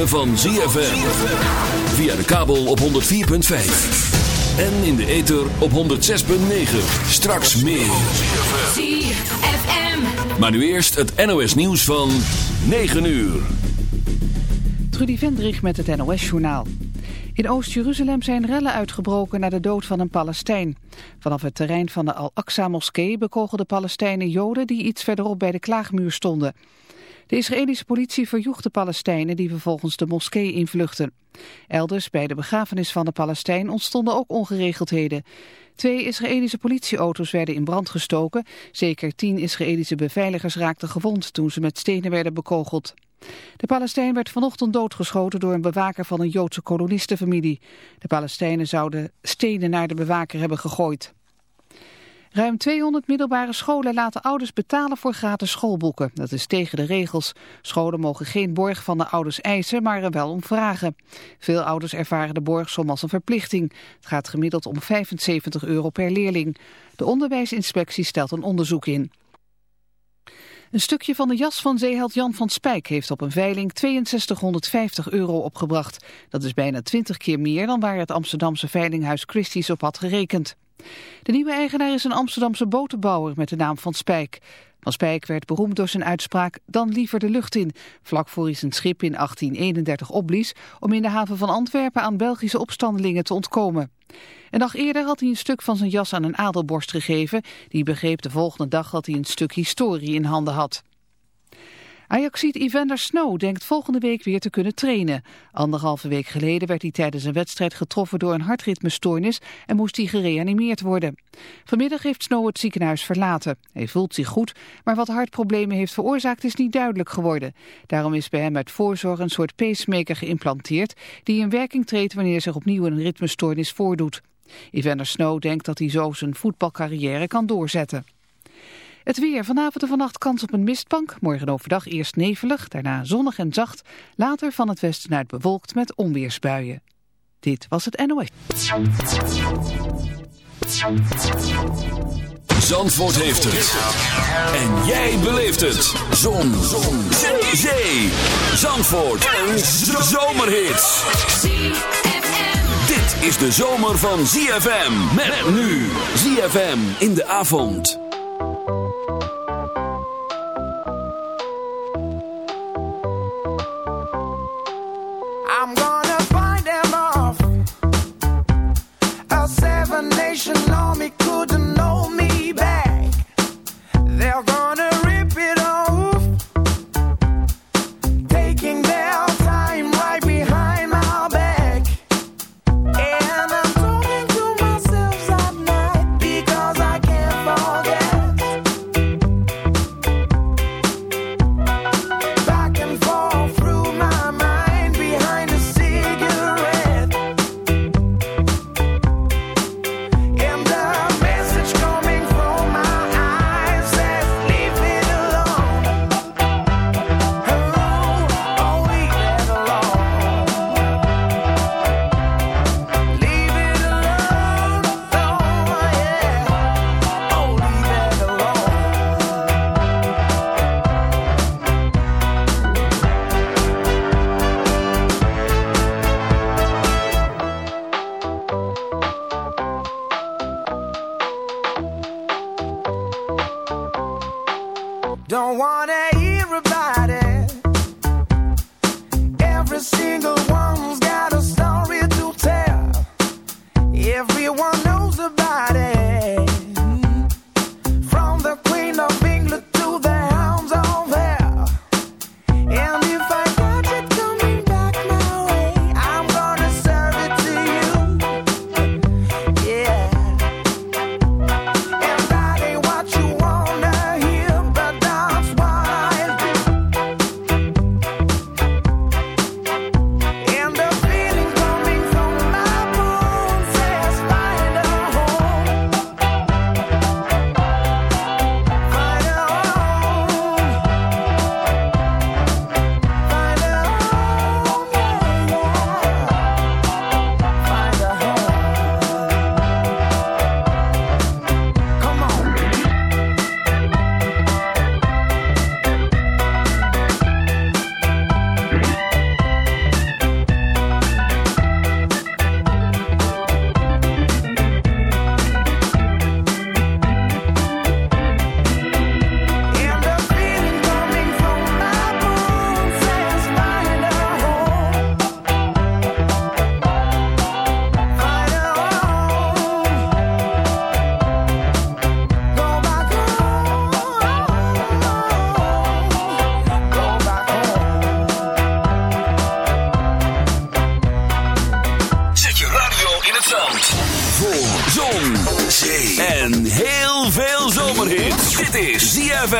ritme van ZFM. Via de kabel op 104.5. En in de ether op 106.9. Straks meer. ZFM. Maar nu eerst het NOS nieuws van 9 uur. Trudy Vendrich met het NOS-journaal. In Oost-Jeruzalem zijn rellen uitgebroken na de dood van een Palestijn. Vanaf het terrein van de Al-Aqsa-moskee bekogelden Palestijnen Joden die iets verderop bij de klaagmuur stonden. De Israëlische politie verjoeg de Palestijnen die vervolgens de moskee invluchten. Elders bij de begrafenis van de Palestijn ontstonden ook ongeregeldheden. Twee Israëlische politieauto's werden in brand gestoken. Zeker tien Israëlische beveiligers raakten gewond toen ze met stenen werden bekogeld. De Palestijn werd vanochtend doodgeschoten door een bewaker van een Joodse kolonistenfamilie. De Palestijnen zouden stenen naar de bewaker hebben gegooid. Ruim 200 middelbare scholen laten ouders betalen voor gratis schoolboeken. Dat is tegen de regels. Scholen mogen geen borg van de ouders eisen, maar er wel om vragen. Veel ouders ervaren de borgsom als een verplichting. Het gaat gemiddeld om 75 euro per leerling. De onderwijsinspectie stelt een onderzoek in. Een stukje van de jas van zeeheld Jan van Spijk heeft op een veiling 6250 euro opgebracht. Dat is bijna 20 keer meer dan waar het Amsterdamse veilinghuis Christie's op had gerekend. De nieuwe eigenaar is een Amsterdamse botenbouwer met de naam Van Spijk. Van Spijk werd beroemd door zijn uitspraak dan liever de lucht in, vlak voor hij zijn schip in 1831 opblies om in de haven van Antwerpen aan Belgische opstandelingen te ontkomen. Een dag eerder had hij een stuk van zijn jas aan een adelborst gegeven, die begreep de volgende dag dat hij een stuk historie in handen had. Ajaxiet Evander Snow denkt volgende week weer te kunnen trainen. Anderhalve week geleden werd hij tijdens een wedstrijd getroffen door een hartritmestoornis en moest hij gereanimeerd worden. Vanmiddag heeft Snow het ziekenhuis verlaten. Hij voelt zich goed, maar wat hartproblemen heeft veroorzaakt is niet duidelijk geworden. Daarom is bij hem uit voorzorg een soort pacemaker geïmplanteerd die in werking treedt wanneer zich opnieuw een ritmestoornis voordoet. Evander Snow denkt dat hij zo zijn voetbalcarrière kan doorzetten. Het weer. Vanavond en vannacht kans op een mistbank. Morgen overdag eerst nevelig, daarna zonnig en zacht. Later van het westen uit bewolkt met onweersbuien. Dit was het NOS. Zandvoort heeft het. En jij beleeft het. Zon. Zon. Zee. Zee. Zandvoort. Een zomerhit. Dit is de zomer van ZFM. Met nu. ZFM in de avond. Seven nation army couldn't hold me back. They're Don't wanna hear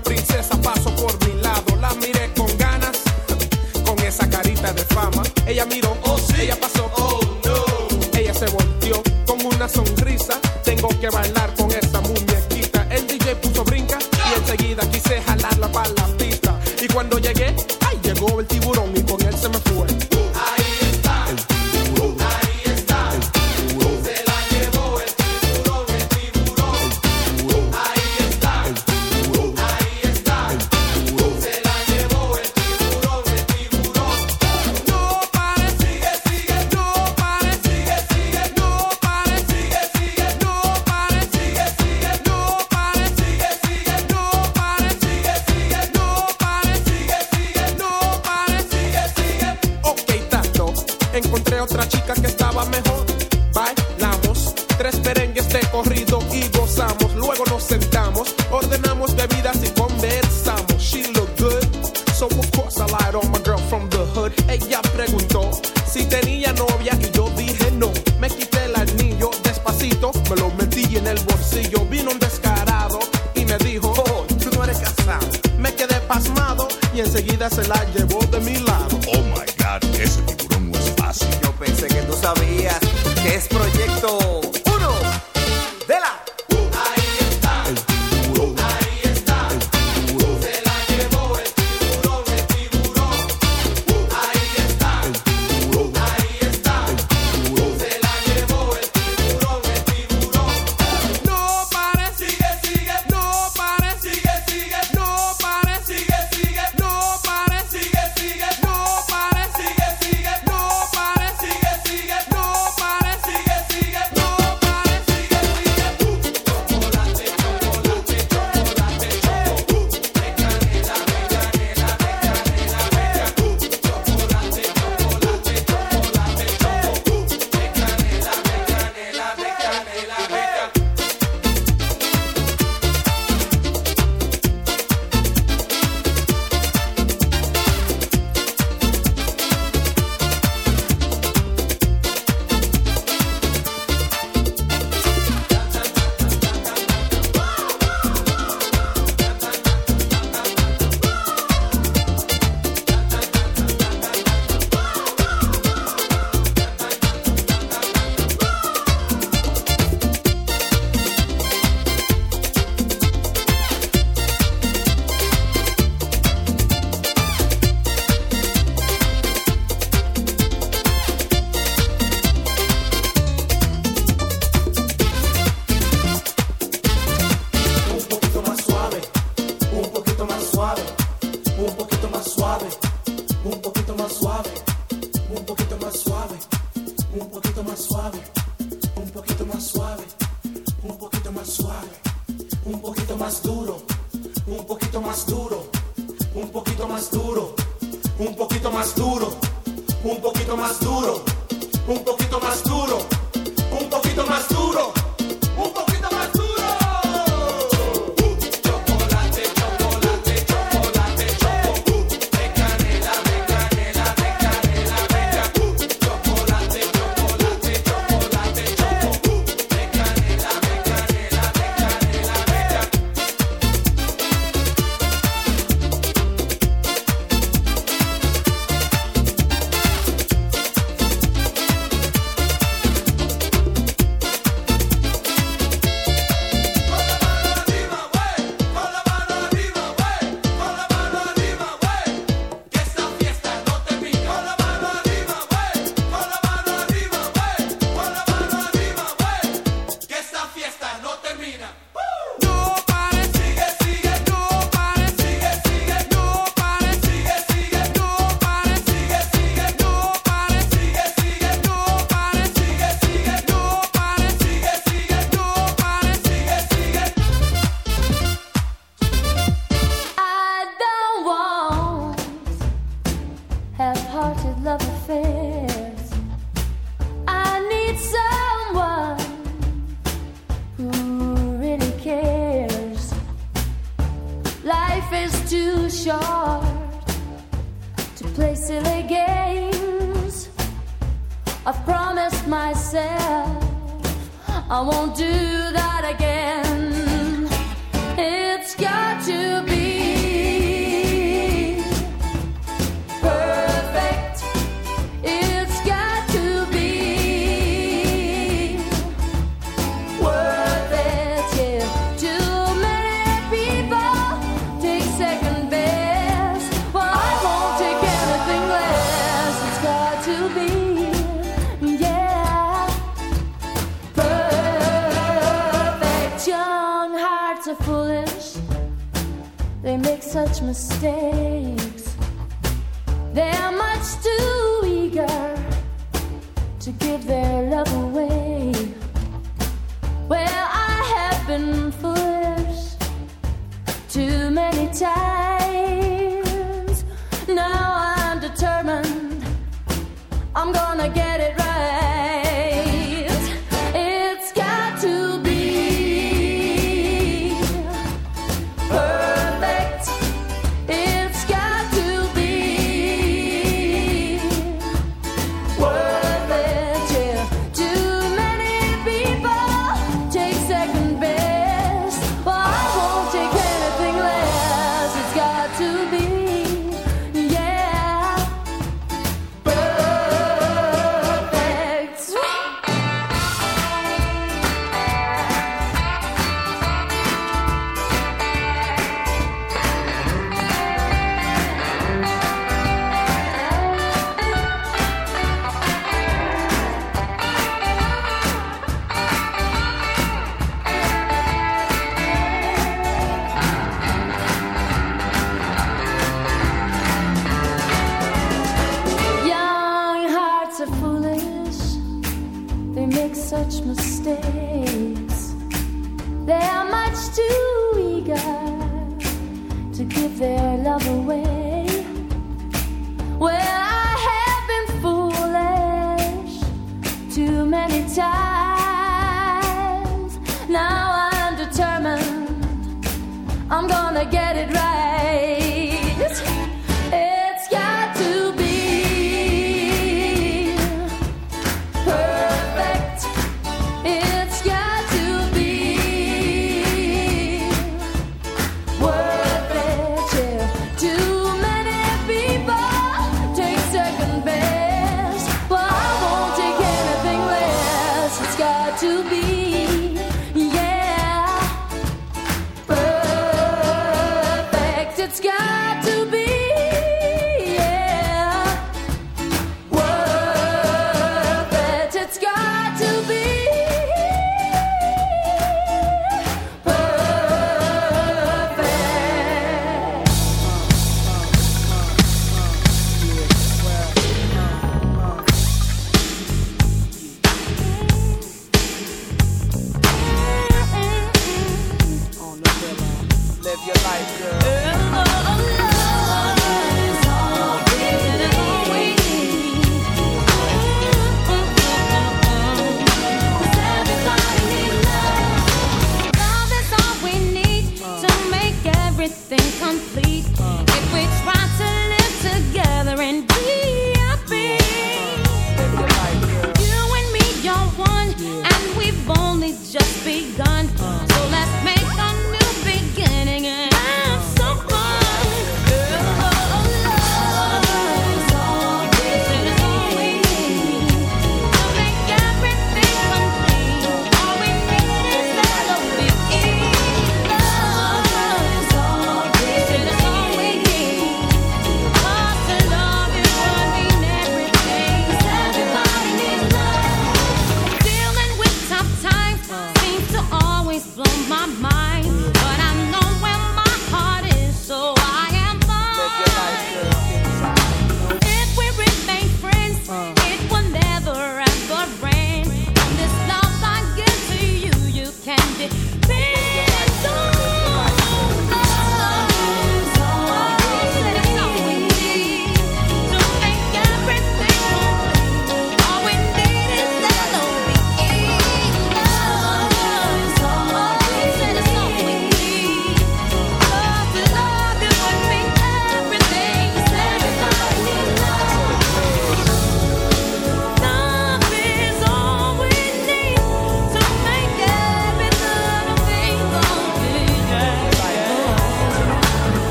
príncipe. To give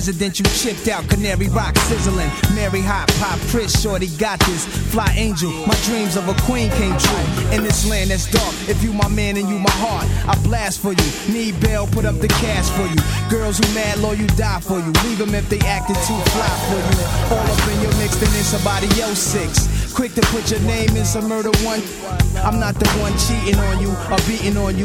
district. you chipped out, Canary Rock sizzling. Mary Hot, Pop, Chris, Shorty got this. Fly Angel, my dreams of a queen came true. In this land that's dark, if you my man and you my heart, I blast for you. Need bail, put up the cash for you. Girls who mad, low, you die for you. Leave them if they acted too fly for you. All up in your mix, then it's somebody else six. Quick to put your name in some murder one. I'm not the one cheating on you or beating on you.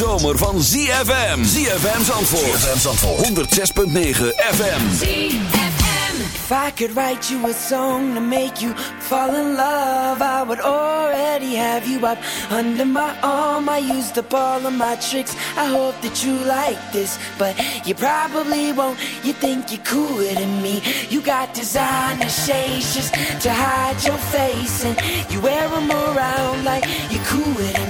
Zomer van ZFM. ZFM Zandvoort. ZFM Zandvoort. 106.9 FM. If I could write you a song to make you fall in love, I would already have you up under my arm. I used up all of my tricks. I hope that you like this, but you probably won't. You think you're cooler than me. You got designer shades just to hide your face, and you wear them around like you're cooler than me.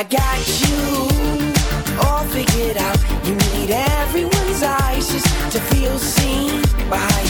I got you all figured out. You need everyone's eyes just to feel seen behind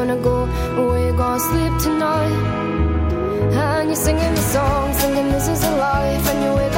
gonna go where you gonna sleep tonight. And you're singing the song, singing this is a life, and you're